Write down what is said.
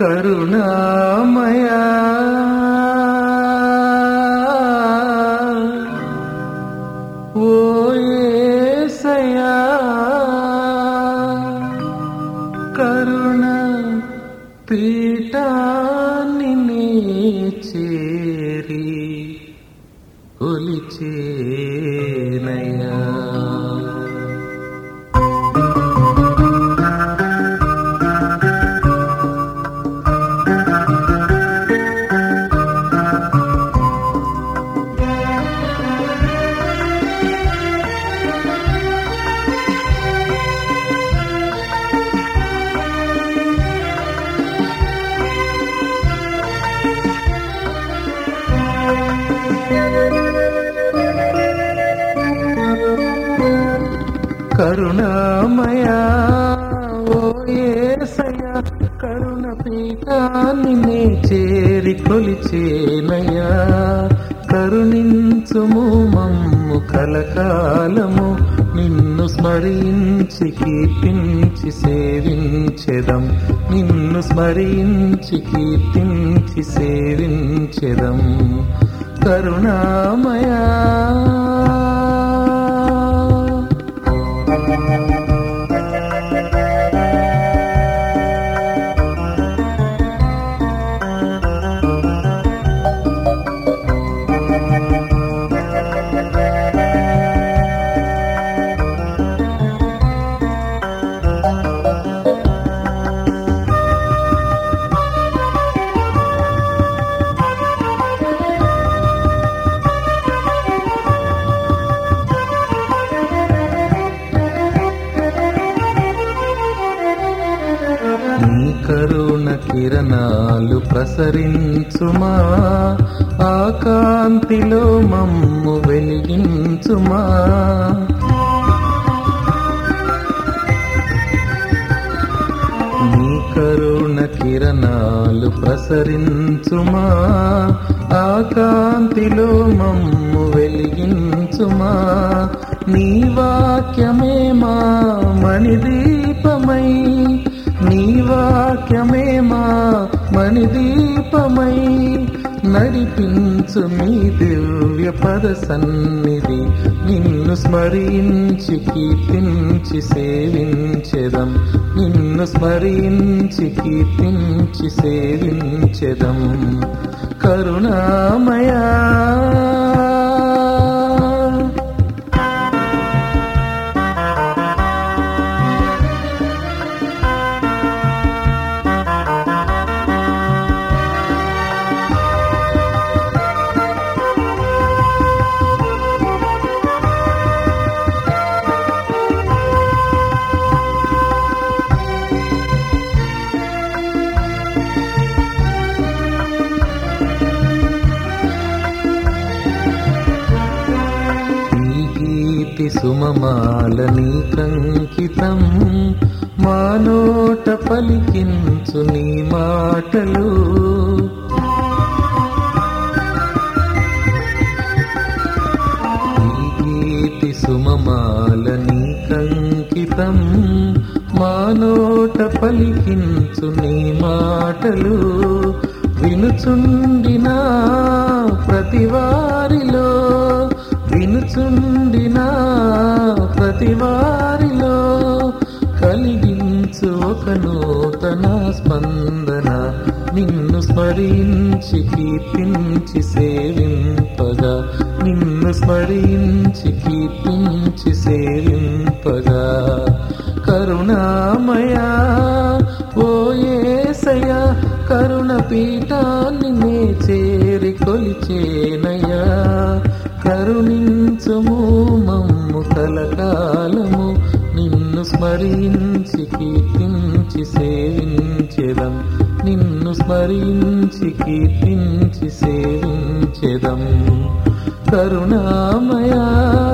కరుణామయా ఓ యేసయ్యా కరుణ పీఠాన్ని నీ కరుణామయా ఓ యేసయ్యా కరుణ పీఠాన్ని నే చేరి కొలిచేనయా కరుణించుము మమ్ము కలకాలము నిన్ను స్మరించి కీర్తించి సేవించెదం. నిన్ను స్మరించి కీర్తించి సేవించెదం. కరుణామయా కిరణాలు ప్రసరించుమా? ఆ కాంతిలో మమ్ము వెలిగించుమా? నీ కరుణ కిరణాలు ప్రసరించుమా? ఆ కాంతిలో మమ్ము వెలిగించుమా? నీ వాక్యమే మా మణిదీ మణిదీపమై నడిపించు మీ దివ్య పద సన్నిధి. నిన్ను స్మరించి కీర్తించి సేవించెదం. నిన్ను స్మరించి కీర్తించి సేవించెదం. కరుణామయా సుమమాల నీకంకితం మానోట పలికించు నీ మాటలు. ఈ సుమమాల నీకంకితం మానోట పలికించు నీ మాటలు. వినుచుండిన ప్రతి వారిలో వినుచుండిన ప్రతి వారిలో కలిగించు ఒక నూతన స్పందన. నిన్ను స్మరించి కీర్తించి సేవింపగా. నిన్ను స్మరించి కీర్తించి సేవింపగా. కరుణామయా ఓయేసయా కరుణ పీఠాన్ని నే చేరి కొలిచేనయ్యా. కరుణించుము స్మరించి కీర్తించి సేవించెదం. నిన్ను స్మరించి కీర్తించి సేవించెదం. కరుణామయా